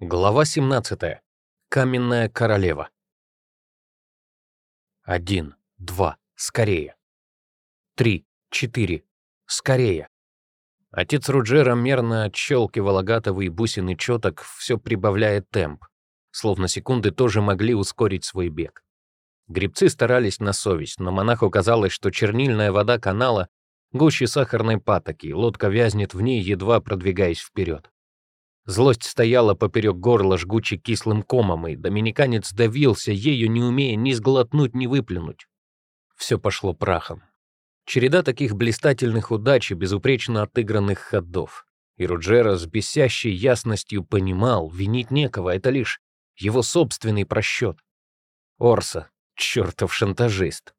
Глава 17. Каменная королева. Один, два, скорее. Три, четыре, скорее. Отец Руджера мерно отщелкивал агатовые бусины четок, все прибавляя темп, словно секунды тоже могли ускорить свой бег. Гребцы старались на совесть, но монаху казалось, что чернильная вода канала гуще сахарной патоки, лодка вязнет в ней, едва продвигаясь вперед. Злость стояла поперек горла жгучей кислым комом, и доминиканец давился ею, не умея ни сглотнуть, ни выплюнуть. Все пошло прахом. Череда таких блистательных удач и безупречно отыгранных ходов. И Руджера с бесящей ясностью понимал, винить некого, это лишь его собственный просчет. Орса, чертов шантажист.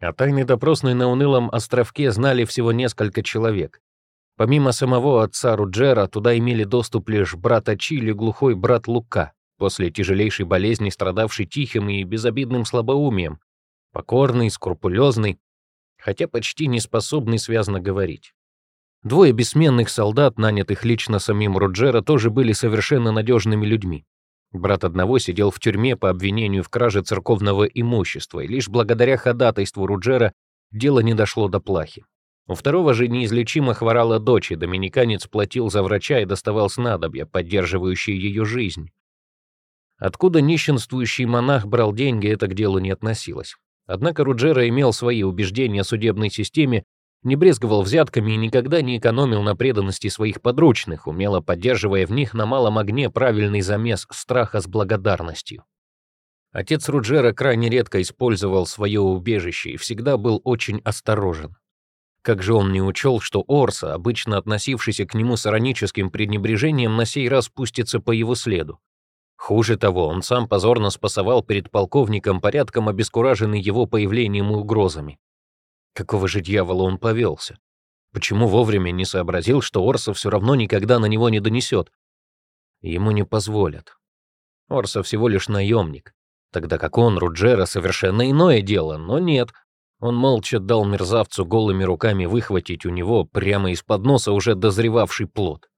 О тайной допросной на унылом островке знали всего несколько человек. Помимо самого отца Руджера, туда имели доступ лишь брат Ачили, глухой брат Лука, после тяжелейшей болезни страдавший тихим и безобидным слабоумием, покорный, скрупулезный, хотя почти не способный связно говорить. Двое бессменных солдат, нанятых лично самим Руджера, тоже были совершенно надежными людьми. Брат одного сидел в тюрьме по обвинению в краже церковного имущества, и лишь благодаря ходатайству Руджера дело не дошло до плахи. У второго же неизлечимо хворала дочь, и доминиканец платил за врача и доставал снадобья, поддерживающие ее жизнь. Откуда нищенствующий монах брал деньги, это к делу не относилось. Однако Руджера имел свои убеждения о судебной системе, не брезговал взятками и никогда не экономил на преданности своих подручных, умело поддерживая в них на малом огне правильный замес страха с благодарностью. Отец Руджера крайне редко использовал свое убежище и всегда был очень осторожен. Как же он не учел, что Орса, обычно относившийся к нему с ироническим пренебрежением, на сей раз пустится по его следу. Хуже того, он сам позорно спасовал перед полковником порядком обескураженный его появлением и угрозами. Какого же дьявола он повелся? Почему вовремя не сообразил, что Орса все равно никогда на него не донесет? Ему не позволят. Орса всего лишь наемник, тогда как он, Руджера, совершенно иное дело, но нет, он молча дал мерзавцу голыми руками выхватить у него прямо из-под носа уже дозревавший плод.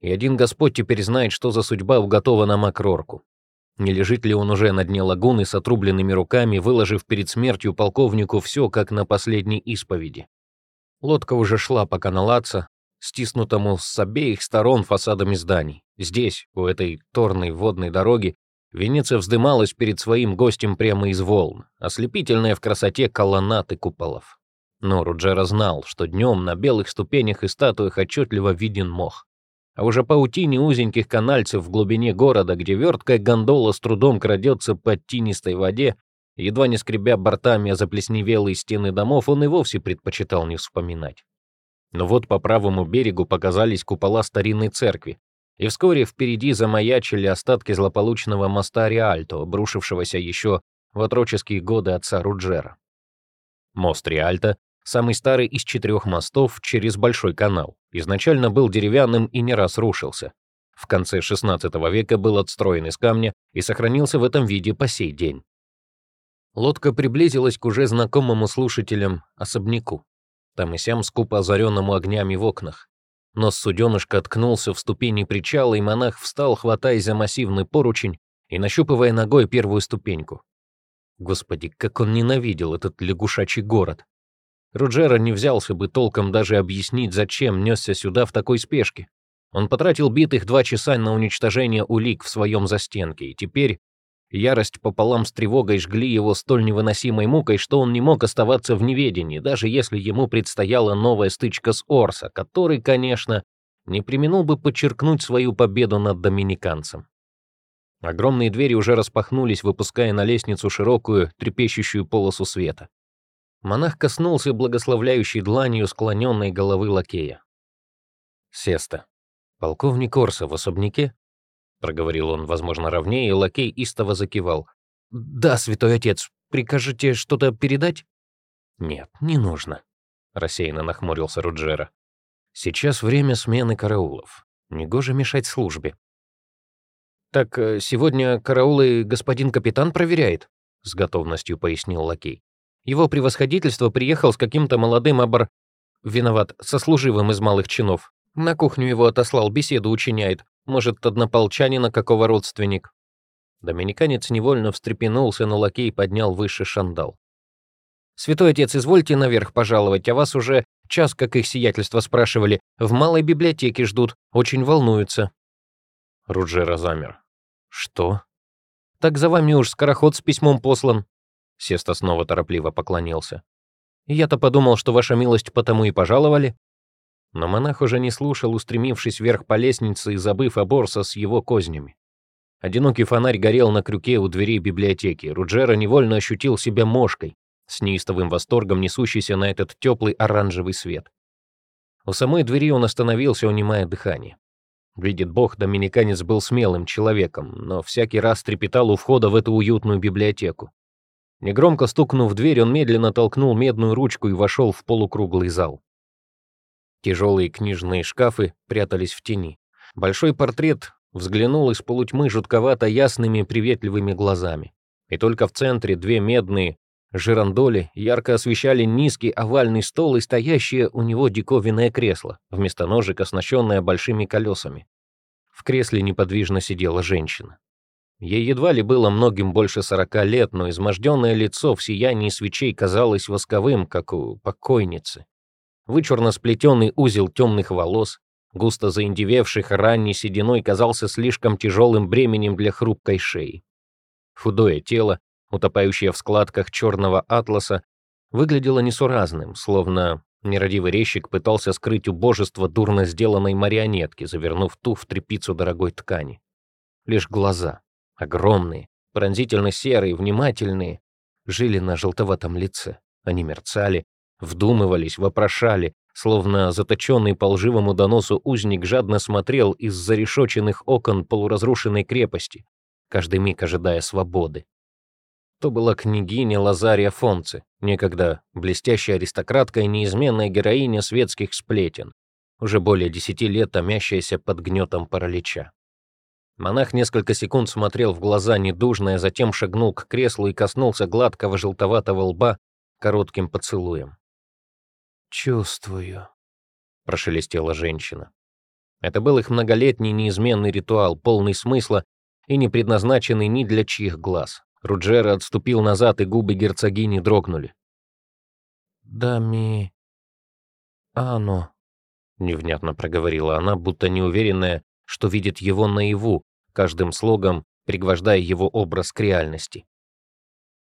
И один Господь теперь знает, что за судьба уготована Макрорку. Не лежит ли он уже на дне лагуны с отрубленными руками, выложив перед смертью полковнику все, как на последней исповеди. Лодка уже шла по каналаца, стиснутому с обеих сторон фасадами зданий. Здесь, у этой торной водной дороги, Венеция вздымалась перед своим гостем прямо из волн, ослепительная в красоте колоннад и куполов. Но Руджера знал, что днем на белых ступенях и статуях отчетливо виден мох. А уже паутине узеньких канальцев в глубине города, где верткая гондола с трудом крадется под тинистой воде, едва не скребя бортами о заплесневелые стены домов, он и вовсе предпочитал не вспоминать. Но вот по правому берегу показались купола старинной церкви, и вскоре впереди замаячили остатки злополучного моста Риальто, обрушившегося еще в отроческие годы отца Руджера. Мост Риальто, самый старый из четырех мостов через Большой канал, изначально был деревянным и не раз рушился. В конце XVI века был отстроен из камня и сохранился в этом виде по сей день. Лодка приблизилась к уже знакомому слушателям особняку. Там и сям скупо озаренному огнями в окнах. Нос суденышка ткнулся в ступени причала, и монах встал, хватаясь за массивный поручень и нащупывая ногой первую ступеньку. Господи, как он ненавидел этот лягушачий город. Руджера не взялся бы толком даже объяснить, зачем несся сюда в такой спешке. Он потратил битых два часа на уничтожение улик в своем застенке, и теперь Ярость пополам с тревогой жгли его столь невыносимой мукой, что он не мог оставаться в неведении, даже если ему предстояла новая стычка с Орса, который, конечно, не применил бы подчеркнуть свою победу над доминиканцем. Огромные двери уже распахнулись, выпуская на лестницу широкую, трепещущую полосу света. Монах коснулся благословляющей дланью склоненной головы лакея. Сеста. Полковник Орса в особняке? Проговорил он, возможно, ровнее, и лакей истово закивал. «Да, святой отец, прикажете что-то передать?» «Нет, не нужно», — рассеянно нахмурился Руджера. «Сейчас время смены караулов. Негоже мешать службе». «Так э, сегодня караулы господин капитан проверяет», — с готовностью пояснил лакей. «Его превосходительство приехал с каким-то молодым обор... Виноват, сослуживым из малых чинов. На кухню его отослал, беседу учиняет. Может, однополчанина какого родственник?» Доминиканец невольно встрепенулся, но лакей поднял выше шандал. «Святой отец, извольте наверх пожаловать, а вас уже час, как их сиятельство спрашивали, в малой библиотеке ждут, очень волнуются». Руджера замер. «Что?» «Так за вами уж скороход с письмом послан». Сеста снова торопливо поклонился. «Я-то подумал, что ваша милость потому и пожаловали». Но монах уже не слушал, устремившись вверх по лестнице и забыв о Борса с его кознями. Одинокий фонарь горел на крюке у дверей библиотеки. Руджера невольно ощутил себя мошкой, с неистовым восторгом несущийся на этот теплый оранжевый свет. У самой двери он остановился, унимая дыхание. Видит Бог, доминиканец был смелым человеком, но всякий раз трепетал у входа в эту уютную библиотеку. Негромко стукнув дверь, он медленно толкнул медную ручку и вошел в полукруглый зал. Тяжелые книжные шкафы прятались в тени. Большой портрет взглянул из полутьмы жутковато ясными приветливыми глазами. И только в центре две медные жирандоли ярко освещали низкий овальный стол и стоящее у него диковинное кресло, вместо ножек оснащенное большими колесами. В кресле неподвижно сидела женщина. Ей едва ли было многим больше сорока лет, но изможденное лицо в сиянии свечей казалось восковым, как у покойницы вычурно сплетенный узел темных волос, густо заиндевевших ранней сединой, казался слишком тяжелым бременем для хрупкой шеи. Худое тело, утопающее в складках черного атласа, выглядело несуразным, словно нерадивый резчик пытался скрыть убожество дурно сделанной марионетки, завернув ту в тряпицу дорогой ткани. Лишь глаза, огромные, пронзительно серые, внимательные, жили на желтоватом лице. Они мерцали, Вдумывались, вопрошали, словно заточенный по лживому доносу узник жадно смотрел из зарешоченных окон полуразрушенной крепости, каждый миг ожидая свободы. То была княгиня Лазария Фонци, некогда блестящая аристократка и неизменная героиня светских сплетен, уже более десяти лет томящаяся под гнетом паралича. Монах несколько секунд смотрел в глаза недужное, затем шагнул к креслу и коснулся гладкого желтоватого лба коротким поцелуем. «Чувствую», — прошелестела женщина. Это был их многолетний неизменный ритуал, полный смысла и не предназначенный ни для чьих глаз. Руджера отступил назад, и губы герцогини дрогнули. «Дами... Ано», — невнятно проговорила она, будто неуверенная, что видит его наяву, каждым слогом пригвождая его образ к реальности.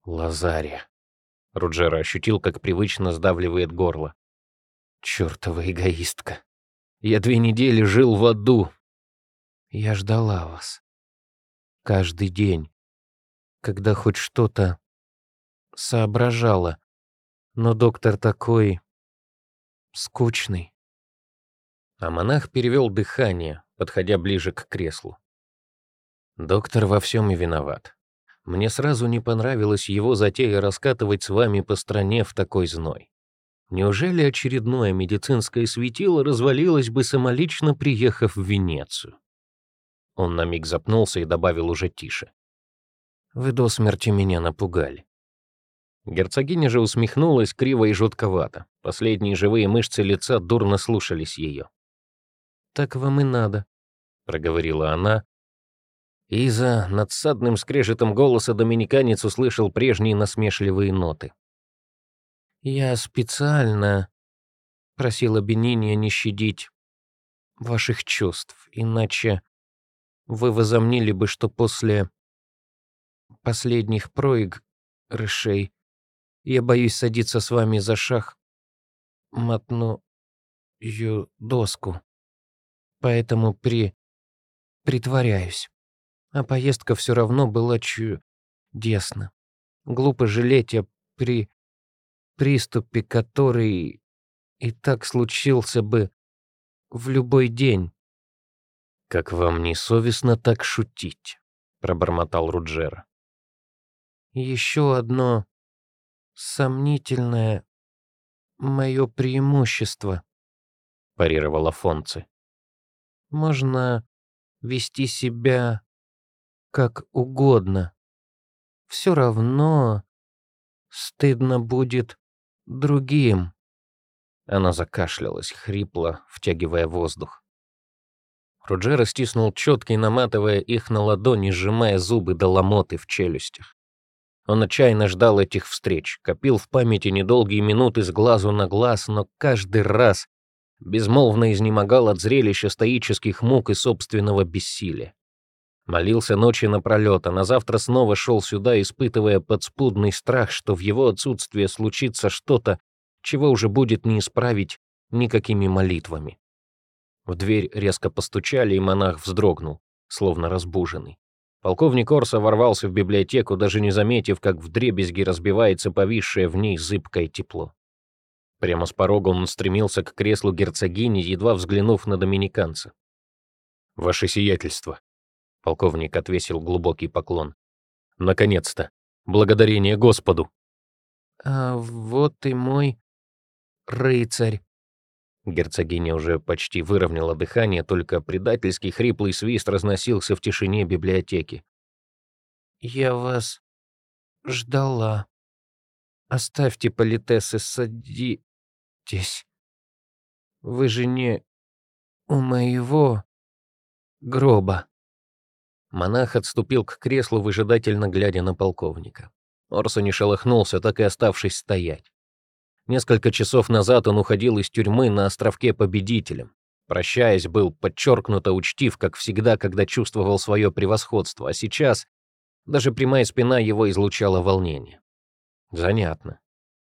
«Лазария». Руджера ощутил, как привычно сдавливает горло. Чёртова эгоистка. Я две недели жил в аду. Я ждала вас. Каждый день. Когда хоть что-то соображала. Но доктор такой... скучный. А монах перевел дыхание, подходя ближе к креслу. Доктор во всем и виноват. Мне сразу не понравилась его затея раскатывать с вами по стране в такой зной. Неужели очередное медицинское светило развалилось бы самолично, приехав в Венецию? Он на миг запнулся и добавил уже тише. «Вы до смерти меня напугали». Герцогиня же усмехнулась криво и жутковато. Последние живые мышцы лица дурно слушались ее. «Так вам и надо», — проговорила она. И за надсадным скрежетом голоса доминиканец услышал прежние насмешливые ноты. Я специально просила Бениния не щадить ваших чувств, иначе вы возомнили бы, что после последних проигрышей я боюсь садиться с вами за шах мотную доску. Поэтому при... притворяюсь. А поездка все равно была чудесна. Глупо жалеть о при приступе, который и так случился бы в любой день. «Как вам не совестно так шутить?» — пробормотал Руджера. «Еще одно сомнительное мое преимущество», — парировал Афонци. «Можно вести себя как угодно. Все равно стыдно будет другим. Она закашлялась, хрипло, втягивая воздух. Руджера стиснул четки, наматывая их на ладони, сжимая зубы до ломоты в челюстях. Он отчаянно ждал этих встреч, копил в памяти недолгие минуты с глазу на глаз, но каждый раз безмолвно изнемогал от зрелища стоических мук и собственного бессилия. Молился ночи напролет, а на завтра снова шел сюда, испытывая подспудный страх, что в его отсутствие случится что-то, чего уже будет не исправить никакими молитвами. В дверь резко постучали, и монах вздрогнул, словно разбуженный. Полковник Орса ворвался в библиотеку, даже не заметив, как в дребезги разбивается повисшее в ней зыбкое тепло. Прямо с порога он стремился к креслу герцогини, едва взглянув на доминиканца. «Ваше сиятельство», — полковник отвесил глубокий поклон. «Наконец-то! Благодарение Господу!» «А вот и мой рыцарь», Герцогиня уже почти выровняла дыхание, только предательский хриплый свист разносился в тишине библиотеки. «Я вас ждала. Оставьте политесы, садитесь. Вы же не у моего гроба». Монах отступил к креслу, выжидательно глядя на полковника. Орсо не шелохнулся, так и оставшись стоять. Несколько часов назад он уходил из тюрьмы на островке победителем. Прощаясь, был подчеркнуто учтив, как всегда, когда чувствовал свое превосходство, а сейчас даже прямая спина его излучала волнение. Занятно.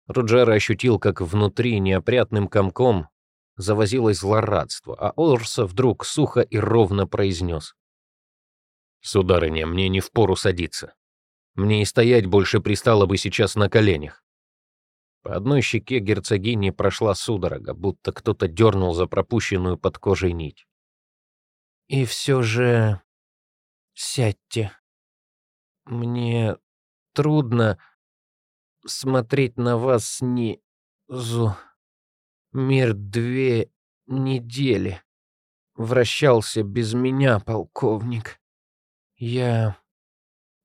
Руджера ощутил, как внутри неопрятным комком завозилось злорадство, а Орса вдруг сухо и ровно произнес. «Сударыня, мне не впору садиться. Мне и стоять больше пристало бы сейчас на коленях. По одной щеке герцогини прошла судорога, будто кто-то дернул за пропущенную под кожей нить. «И все же... сядьте. Мне трудно смотреть на вас снизу. Мир две недели. Вращался без меня, полковник. Я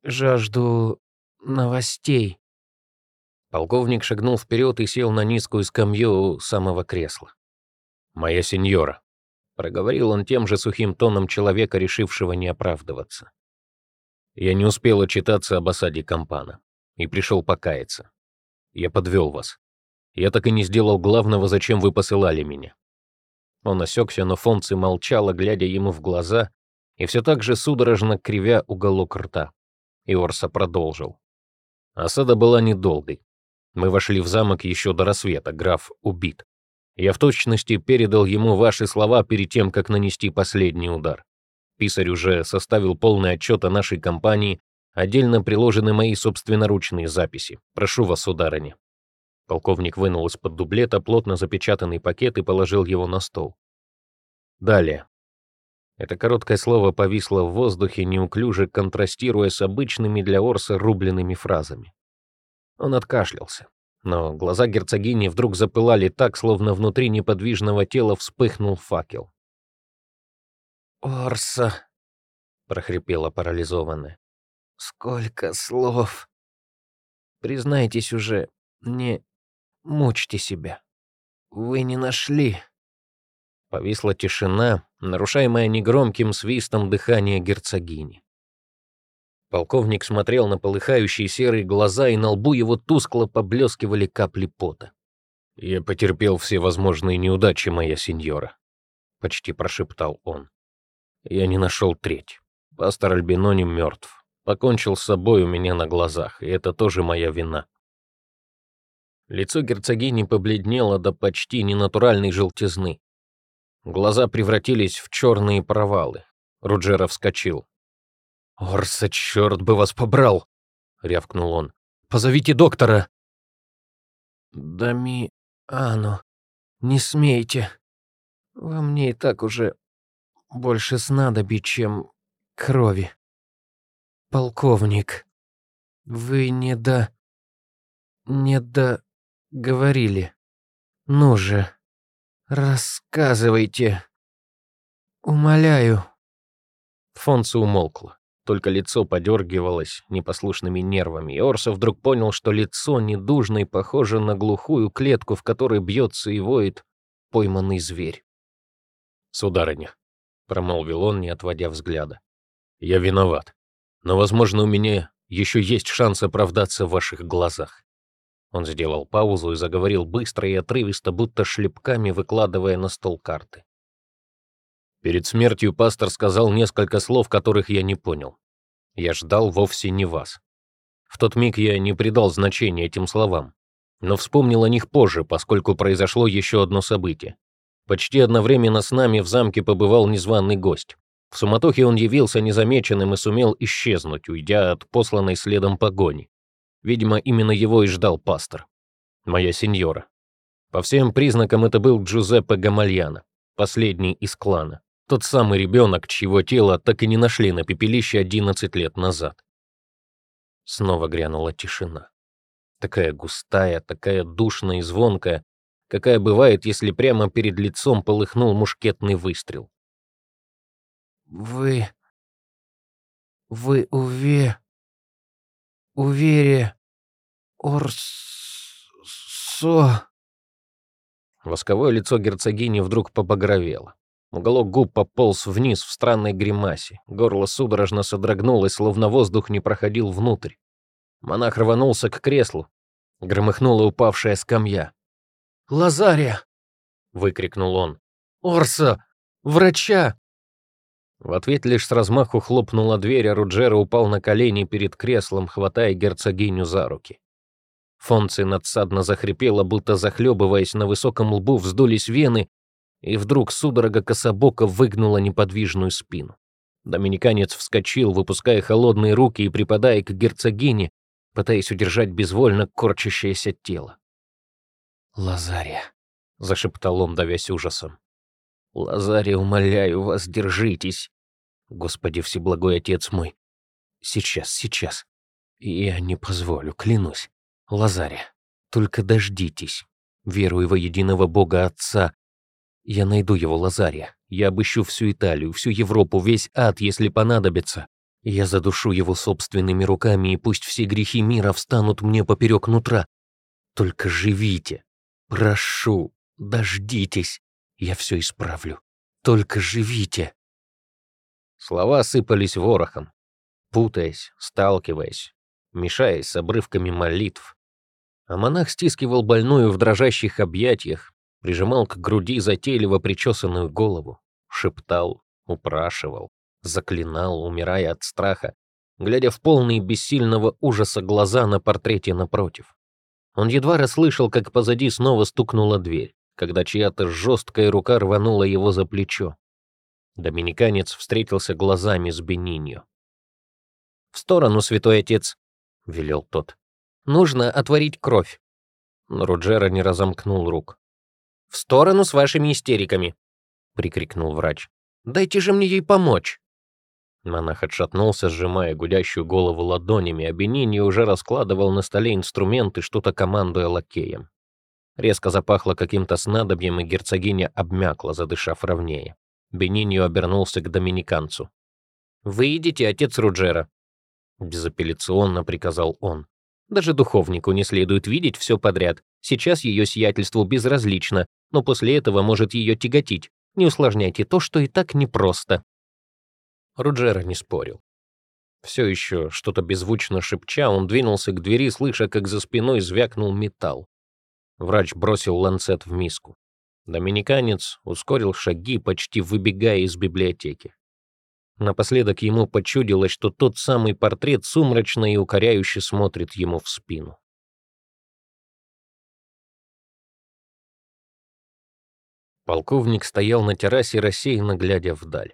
жажду новостей. Полковник шагнул вперед и сел на низкую скамью у самого кресла. «Моя сеньора», — проговорил он тем же сухим тоном человека, решившего не оправдываться. «Я не успел отчитаться об осаде Кампана и пришел покаяться. Я подвел вас. Я так и не сделал главного, зачем вы посылали меня». Он осекся, но Фонци молчала, глядя ему в глаза, и все так же судорожно кривя уголок рта. И Орса продолжил. Осада была недолгой. Мы вошли в замок еще до рассвета, граф убит. Я в точности передал ему ваши слова перед тем, как нанести последний удар. Писарь уже составил полный отчет о нашей компании, отдельно приложены мои собственноручные записи. Прошу вас, сударыня». Полковник вынул из-под дублета плотно запечатанный пакет и положил его на стол. Далее. Это короткое слово повисло в воздухе, неуклюже контрастируя с обычными для Орса рубленными фразами. Он откашлялся, но глаза герцогини вдруг запылали так, словно внутри неподвижного тела вспыхнул факел. «Орса!» — прохрипела парализованная. «Сколько слов! Признайтесь уже, не мучьте себя. Вы не нашли...» Повисла тишина, нарушаемая негромким свистом дыхания герцогини. Полковник смотрел на полыхающие серые глаза, и на лбу его тускло поблескивали капли пота. «Я потерпел все возможные неудачи, моя сеньора», — почти прошептал он. «Я не нашел треть. Пастор Альбинони мертв. Покончил с собой у меня на глазах, и это тоже моя вина». Лицо герцогини побледнело до почти ненатуральной желтизны. Глаза превратились в черные провалы. Руджера вскочил. «Орса, черт бы вас побрал!» — рявкнул он. «Позовите доктора!» «Дами... Ану, не смейте. Во мне и так уже больше снадобий, чем крови. Полковник, вы не до... не до... говорили. Ну же, рассказывайте. Умоляю». Фонса умолкла. Только лицо подергивалось непослушными нервами, и Орса вдруг понял, что лицо недужной похоже на глухую клетку, в которой бьется и воет пойманный зверь. «Сударыня, — промолвил он, не отводя взгляда. «Я виноват, но, возможно, у меня еще есть шанс оправдаться в ваших глазах». Он сделал паузу и заговорил быстро и отрывисто, будто шлепками выкладывая на стол карты. Перед смертью пастор сказал несколько слов, которых я не понял. Я ждал вовсе не вас. В тот миг я не придал значения этим словам, но вспомнил о них позже, поскольку произошло еще одно событие. Почти одновременно с нами в замке побывал незваный гость. В суматохе он явился незамеченным и сумел исчезнуть, уйдя от посланной следом погони. Видимо, именно его и ждал пастор. Моя сеньора. По всем признакам это был Джузеппе Гамальяно, последний из клана. Тот самый ребенок, чьего тело так и не нашли на пепелище 11 лет назад. Снова грянула тишина. Такая густая, такая душная и звонкая, какая бывает, если прямо перед лицом полыхнул мушкетный выстрел. «Вы... вы уве... увере... Орсо...» Восковое лицо герцогини вдруг побагровело. Уголок губ пополз вниз в странной гримасе. Горло судорожно содрогнулось, словно воздух не проходил внутрь. Монах рванулся к креслу. Громыхнула упавшая скамья. «Лазария!» — выкрикнул он. «Орса! Врача!» В ответ лишь с размаху хлопнула дверь, а Руджера упал на колени перед креслом, хватая герцогиню за руки. Фонци надсадно захрипела, будто захлебываясь, на высоком лбу вздулись вены, и вдруг судорога кособока выгнула неподвижную спину. Доминиканец вскочил, выпуская холодные руки и припадая к герцогине, пытаясь удержать безвольно корчащееся тело. «Лазария», — зашептал он, давясь ужасом. «Лазария, умоляю вас, держитесь. Господи Всеблагой Отец мой. Сейчас, сейчас. Я не позволю, клянусь. Лазария, только дождитесь. Верую во единого Бога Отца. Я найду его, Лазария. Я обыщу всю Италию, всю Европу, весь ад, если понадобится. Я задушу его собственными руками, и пусть все грехи мира встанут мне поперек нутра. Только живите. Прошу, дождитесь. Я все исправлю. Только живите. Слова сыпались ворохом, путаясь, сталкиваясь, мешаясь с обрывками молитв. А монах стискивал больную в дрожащих объятиях, прижимал к груди затейливо причесанную голову, шептал, упрашивал заклинал, умирая от страха, глядя в полные бессильного ужаса глаза на портрете напротив. Он едва расслышал, как позади снова стукнула дверь, когда чья-то жесткая рука рванула его за плечо. Доминиканец встретился глазами с Бениньо. «В сторону, святой отец!» — велел тот. «Нужно отворить кровь». Но Руджера не разомкнул рук. «В сторону с вашими истериками!» — прикрикнул врач. «Дайте же мне ей помочь!» Монах отшатнулся, сжимая гудящую голову ладонями, а Бенини уже раскладывал на столе инструменты, что-то командуя лакеем. Резко запахло каким-то снадобьем, и герцогиня обмякла, задышав ровнее. Бениньо обернулся к доминиканцу. «Вы идите, отец Руджера», — безапелляционно приказал он. «Даже духовнику не следует видеть все подряд. Сейчас ее сиятельству безразлично, но после этого может ее тяготить. Не усложняйте то, что и так непросто». Руджера не спорил. Все еще что-то беззвучно шепча, он двинулся к двери, слыша, как за спиной звякнул металл. Врач бросил ланцет в миску. Доминиканец ускорил шаги, почти выбегая из библиотеки. Напоследок ему почудилось, что тот самый портрет сумрачно и укоряюще смотрит ему в спину. Полковник стоял на террасе, рассеянно глядя вдаль.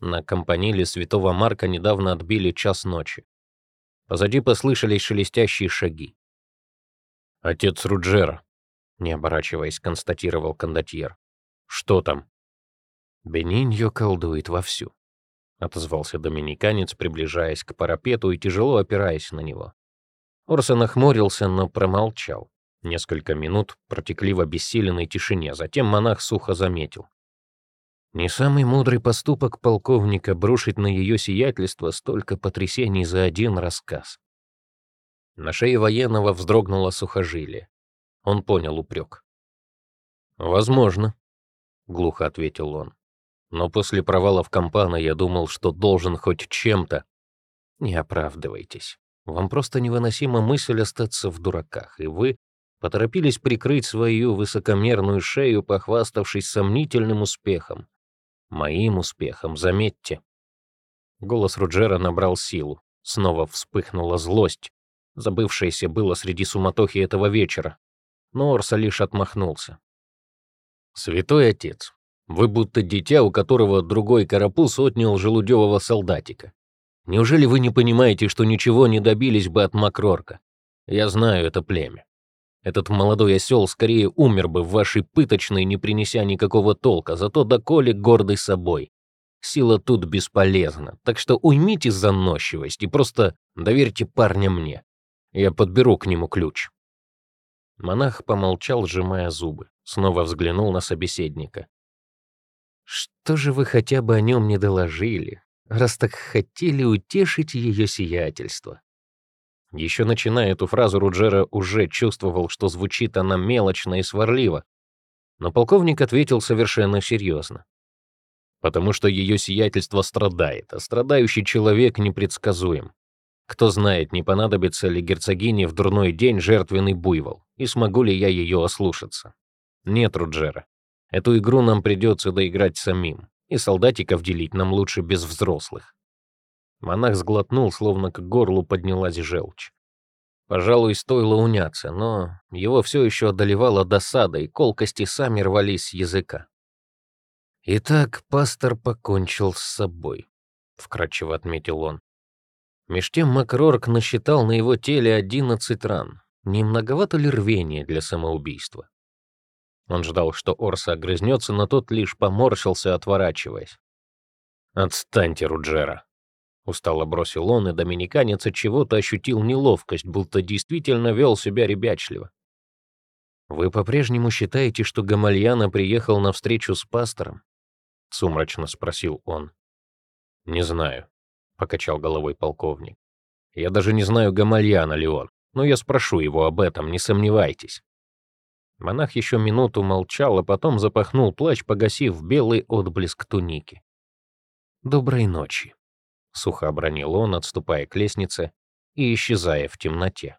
На компаниле Святого Марка недавно отбили час ночи. Позади послышались шелестящие шаги. «Отец Руджера», — не оборачиваясь, констатировал кондотьер. «Что там?» «Бениньо колдует вовсю», — отозвался доминиканец, приближаясь к парапету и тяжело опираясь на него. Орсон нахмурился, но промолчал. Несколько минут протекли в обессиленной тишине, затем монах сухо заметил. Не самый мудрый поступок полковника брушить на ее сиятельство столько потрясений за один рассказ. На шее военного вздрогнуло сухожилие. Он понял упрек. «Возможно», — глухо ответил он. Но после провала в Кампана я думал, что должен хоть чем-то. Не оправдывайтесь. Вам просто невыносима мысль остаться в дураках, и вы поторопились прикрыть свою высокомерную шею, похваставшись сомнительным успехом. Моим успехом, заметьте. Голос Руджера набрал силу. Снова вспыхнула злость, забывшаяся было среди суматохи этого вечера. Но Орса лишь отмахнулся. «Святой отец, вы будто дитя, у которого другой карапуз отнял желудевого солдатика. Неужели вы не понимаете, что ничего не добились бы от Макрорка? Я знаю это племя. Этот молодой осел скорее умер бы в вашей пыточной, не принеся никакого толка, зато доколе гордый собой. Сила тут бесполезна, так что уймите заносчивость и просто доверьте парня мне. Я подберу к нему ключ». Монах помолчал, сжимая зубы, снова взглянул на собеседника. «Что же вы хотя бы о нем не доложили, раз так хотели утешить ее сиятельство?» Еще начиная эту фразу, Руджера уже чувствовал, что звучит она мелочно и сварливо. Но полковник ответил совершенно серьезно. «Потому что ее сиятельство страдает, а страдающий человек непредсказуем. Кто знает, не понадобится ли герцогине в дурной день жертвенный буйвол, и смогу ли я ее ослушаться. Нет, Руджера, эту игру нам придется доиграть самим, и солдатиков делить нам лучше без взрослых. Монах сглотнул, словно к горлу поднялась желчь. Пожалуй, стоило уняться, но его все еще одолевала досада, и колкости сами рвались с языка. «Итак, пастор покончил с собой», — вкратчиво отметил он. Меж тем Макрорк насчитал на его теле одиннадцать ран. Не многовато ли рвения для самоубийства? Он ждал, что Орса огрызнется, но тот лишь поморщился, отворачиваясь. «Отстаньте, Руджера», Устало бросил он, и доминиканец от чего-то ощутил неловкость, будто действительно вел себя ребячливо. «Вы по-прежнему считаете, что Гамальяна приехал на встречу с пастором?» — сумрачно спросил он. «Не знаю», — покачал головой полковник. «Я даже не знаю, Гамальяна ли он, но я спрошу его об этом, не сомневайтесь». Монах еще минуту молчал, а потом запахнул плащ, погасив белый отблеск туники. «Доброй ночи», — сухо обронил он, отступая к лестнице и исчезая в темноте.